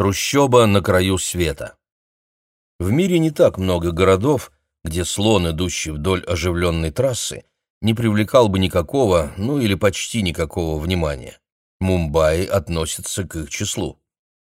Трущоба на краю света. В мире не так много городов, где слон, идущий вдоль оживленной трассы, не привлекал бы никакого, ну или почти никакого внимания. Мумбаи относится к их числу.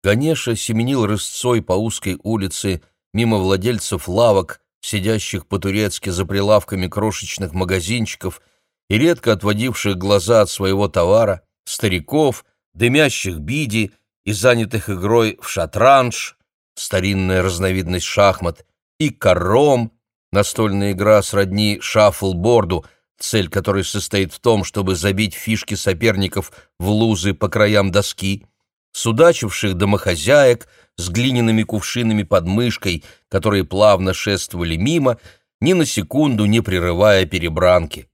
Ганеша семенил рысцой по узкой улице мимо владельцев лавок, сидящих по-турецки за прилавками крошечных магазинчиков и редко отводивших глаза от своего товара, стариков, дымящих биди и занятых игрой в шатранж, старинная разновидность шахмат, и кором, настольная игра сродни шаффлборду, цель которой состоит в том, чтобы забить фишки соперников в лузы по краям доски, судачивших домохозяек с глиняными кувшинами под мышкой, которые плавно шествовали мимо, ни на секунду не прерывая перебранки.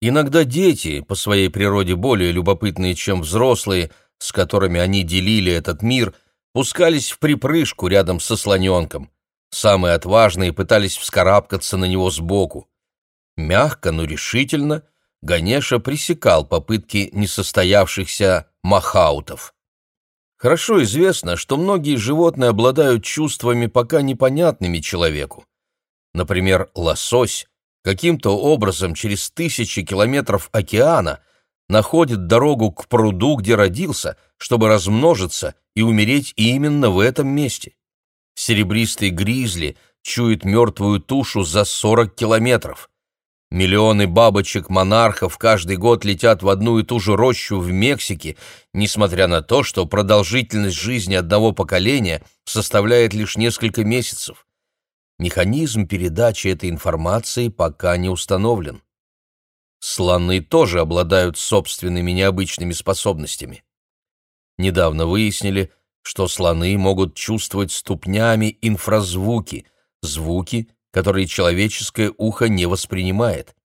Иногда дети, по своей природе более любопытные, чем взрослые, с которыми они делили этот мир, пускались в припрыжку рядом со слоненком. Самые отважные пытались вскарабкаться на него сбоку. Мягко, но решительно Ганеша пресекал попытки несостоявшихся махаутов. Хорошо известно, что многие животные обладают чувствами, пока непонятными человеку. Например, лосось каким-то образом через тысячи километров океана – находит дорогу к пруду, где родился, чтобы размножиться и умереть именно в этом месте. Серебристый гризли чует мертвую тушу за 40 километров. Миллионы бабочек-монархов каждый год летят в одну и ту же рощу в Мексике, несмотря на то, что продолжительность жизни одного поколения составляет лишь несколько месяцев. Механизм передачи этой информации пока не установлен. Слоны тоже обладают собственными необычными способностями. Недавно выяснили, что слоны могут чувствовать ступнями инфразвуки, звуки, которые человеческое ухо не воспринимает.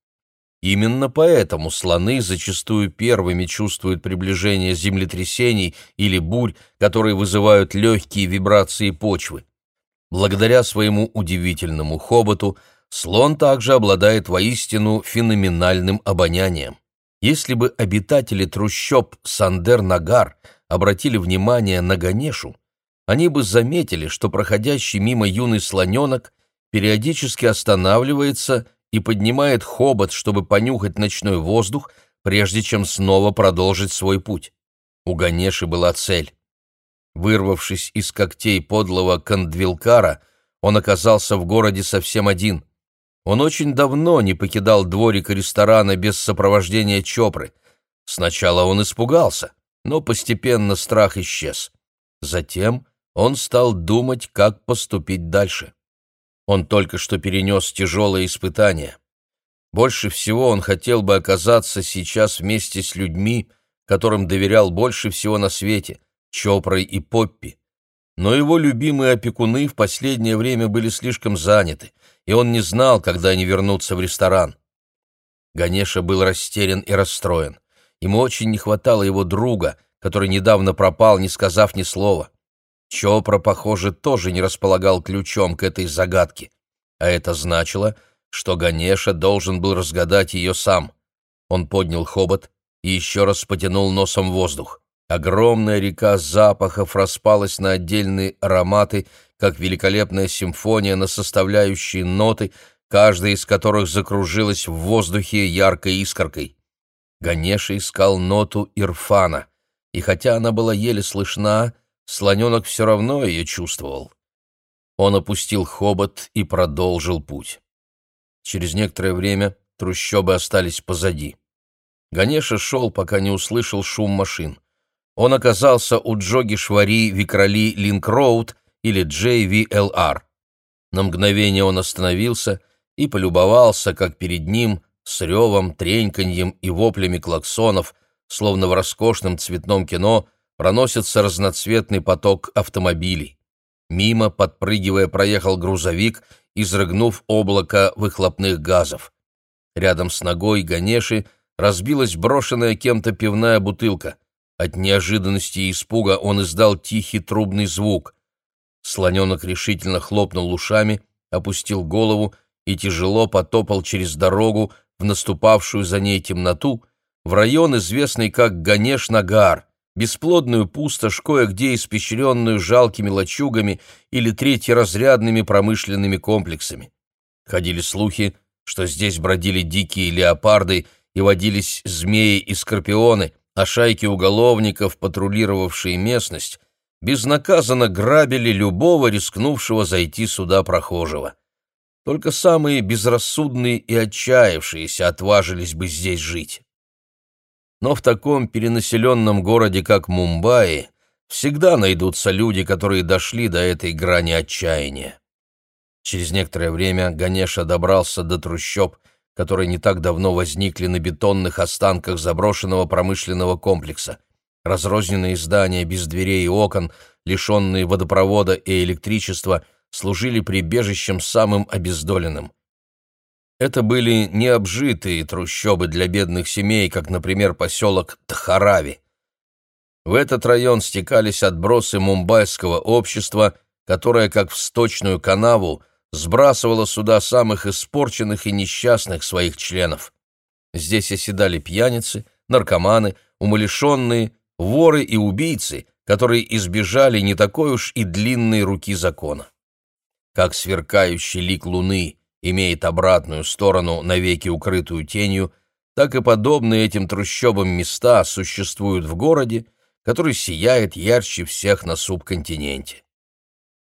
Именно поэтому слоны зачастую первыми чувствуют приближение землетрясений или бурь, которые вызывают легкие вибрации почвы. Благодаря своему удивительному хоботу – слон также обладает воистину феноменальным обонянием. Если бы обитатели трущоб Сандер-Нагар обратили внимание на Ганешу, они бы заметили, что проходящий мимо юный слоненок периодически останавливается и поднимает хобот, чтобы понюхать ночной воздух, прежде чем снова продолжить свой путь. У Ганеши была цель. Вырвавшись из когтей подлого Кандвилкара, он оказался в городе совсем один. Он очень давно не покидал дворик ресторана без сопровождения Чопры. Сначала он испугался, но постепенно страх исчез. Затем он стал думать, как поступить дальше. Он только что перенес тяжелое испытание. Больше всего он хотел бы оказаться сейчас вместе с людьми, которым доверял больше всего на свете, Чопрой и Поппи. Но его любимые опекуны в последнее время были слишком заняты — и он не знал, когда они вернутся в ресторан. Ганеша был растерян и расстроен. Ему очень не хватало его друга, который недавно пропал, не сказав ни слова. Чопра, похоже, тоже не располагал ключом к этой загадке. А это значило, что Ганеша должен был разгадать ее сам. Он поднял хобот и еще раз потянул носом воздух. Огромная река запахов распалась на отдельные ароматы, как великолепная симфония на составляющие ноты, каждая из которых закружилась в воздухе яркой искоркой. Ганеша искал ноту Ирфана, и хотя она была еле слышна, слоненок все равно ее чувствовал. Он опустил хобот и продолжил путь. Через некоторое время трущобы остались позади. Ганеша шел, пока не услышал шум машин. Он оказался у Джоги Швари Викрали Линк-Роуд или JVLR. На мгновение он остановился и полюбовался, как перед ним с ревом, треньканьем и воплями клаксонов, словно в роскошном цветном кино, проносится разноцветный поток автомобилей. Мимо, подпрыгивая, проехал грузовик, изрыгнув облако выхлопных газов. Рядом с ногой Ганеши разбилась брошенная кем-то пивная бутылка. От неожиданности и испуга он издал тихий трубный звук. Слоненок решительно хлопнул ушами, опустил голову и тяжело потопал через дорогу в наступавшую за ней темноту, в район, известный как Ганеш-Нагар, бесплодную пустошь, кое-где испещренную жалкими лачугами или третьеразрядными промышленными комплексами. Ходили слухи, что здесь бродили дикие леопарды и водились змеи и скорпионы, а шайки уголовников, патрулировавшие местность, безнаказанно грабили любого рискнувшего зайти сюда прохожего. Только самые безрассудные и отчаявшиеся отважились бы здесь жить. Но в таком перенаселенном городе, как Мумбаи, всегда найдутся люди, которые дошли до этой грани отчаяния. Через некоторое время Ганеша добрался до трущоб, которые не так давно возникли на бетонных останках заброшенного промышленного комплекса. Разрозненные здания без дверей и окон, лишенные водопровода и электричества, служили прибежищем самым обездоленным. Это были необжитые трущобы для бедных семей, как, например, поселок Тхарави. В этот район стекались отбросы мумбайского общества, которое, как в сточную канаву, сбрасывало сюда самых испорченных и несчастных своих членов. Здесь оседали пьяницы, наркоманы, умалишенные, воры и убийцы, которые избежали не такой уж и длинной руки закона. Как сверкающий лик луны имеет обратную сторону, навеки укрытую тенью, так и подобные этим трущобам места существуют в городе, который сияет ярче всех на субконтиненте.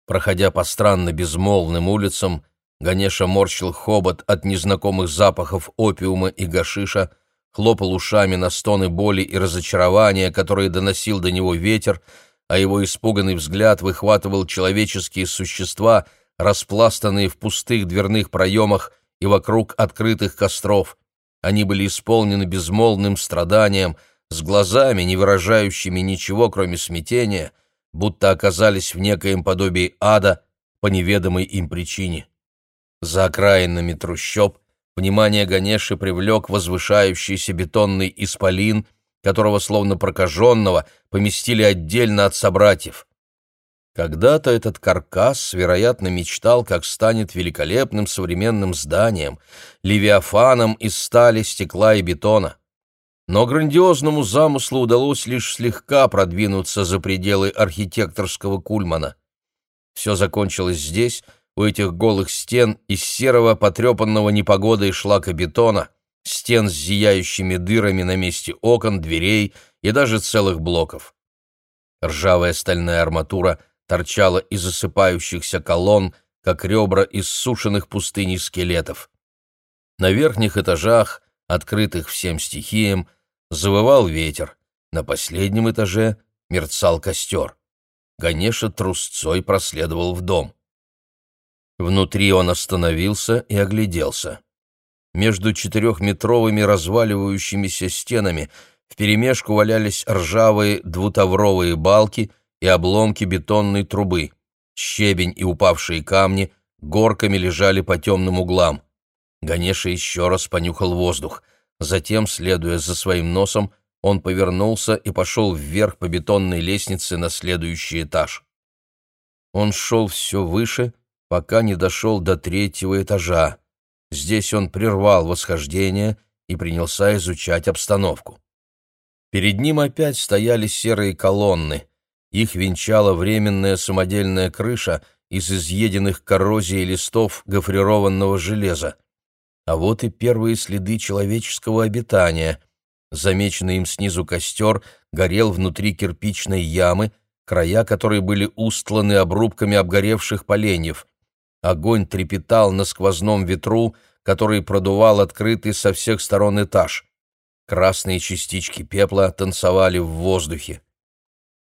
Проходя по странно безмолвным улицам, Ганеша морщил хобот от незнакомых запахов опиума и гашиша, хлопал ушами на стоны боли и разочарования, которые доносил до него ветер, а его испуганный взгляд выхватывал человеческие существа — распластанные в пустых дверных проемах и вокруг открытых костров. Они были исполнены безмолвным страданием, с глазами, не выражающими ничего, кроме смятения, будто оказались в некоем подобии ада по неведомой им причине. За окраинами трущоб внимание Ганеши привлек возвышающийся бетонный исполин, которого, словно прокаженного, поместили отдельно от собратьев. Когда-то этот каркас, вероятно, мечтал, как станет великолепным современным зданием, левиафаном из стали, стекла и бетона. Но грандиозному замыслу удалось лишь слегка продвинуться за пределы архитекторского кульмана. Все закончилось здесь, у этих голых стен из серого, потрепанного непогодой шлакобетона, стен с зияющими дырами на месте окон, дверей и даже целых блоков. Ржавая стальная арматура — торчала из осыпающихся колонн, как ребра из сушеных пустыней скелетов. На верхних этажах, открытых всем стихиям, завывал ветер, на последнем этаже мерцал костер. Ганеша трусцой проследовал в дом. Внутри он остановился и огляделся. Между четырехметровыми разваливающимися стенами вперемешку валялись ржавые двутавровые балки — и обломки бетонной трубы. Щебень и упавшие камни горками лежали по темным углам. Ганеша еще раз понюхал воздух. Затем, следуя за своим носом, он повернулся и пошел вверх по бетонной лестнице на следующий этаж. Он шел все выше, пока не дошел до третьего этажа. Здесь он прервал восхождение и принялся изучать обстановку. Перед ним опять стояли серые колонны. Их венчала временная самодельная крыша из изъеденных коррозией листов гофрированного железа. А вот и первые следы человеческого обитания. Замеченный им снизу костер горел внутри кирпичной ямы, края которой были устланы обрубками обгоревших поленьев. Огонь трепетал на сквозном ветру, который продувал открытый со всех сторон этаж. Красные частички пепла танцевали в воздухе.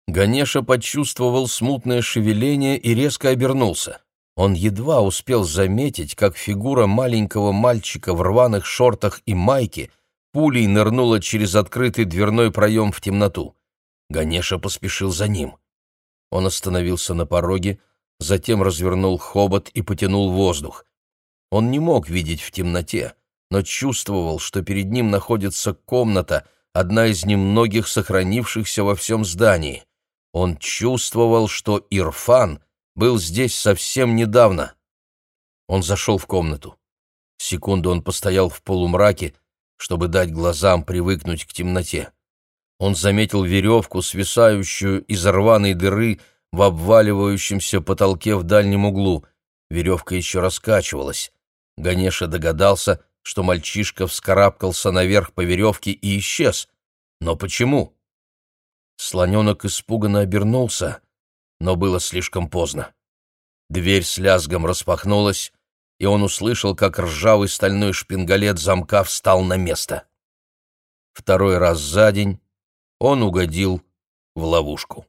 Ганеша почувствовал смутное шевеление и резко обернулся. Он едва успел заметить, как фигура маленького мальчика в рваных шортах и майке пулей нырнула через открытый дверной проем в темноту. Ганеша поспешил за ним. Он остановился на пороге, затем развернул хобот и потянул воздух. Он не мог видеть в темноте, но чувствовал, что перед ним находится комната, одна из немногих сохранившихся во всем здании. Он чувствовал, что Ирфан был здесь совсем недавно. Он зашел в комнату. Секунду он постоял в полумраке, чтобы дать глазам привыкнуть к темноте. Он заметил веревку, свисающую из рваной дыры в обваливающемся потолке в дальнем углу. Веревка еще раскачивалась. Ганеша догадался, что мальчишка вскарабкался наверх по веревке и исчез. Но почему? Слоненок испуганно обернулся, но было слишком поздно. Дверь с лязгом распахнулась, и он услышал, как ржавый стальной шпингалет замка встал на место. Второй раз за день он угодил в ловушку.